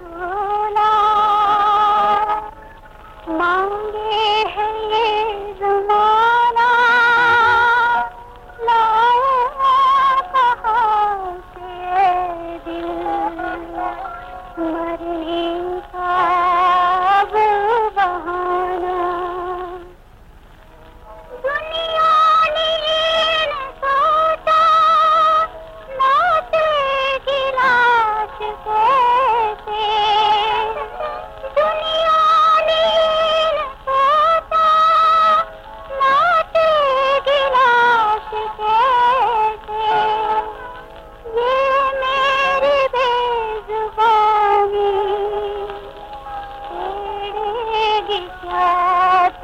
Oh.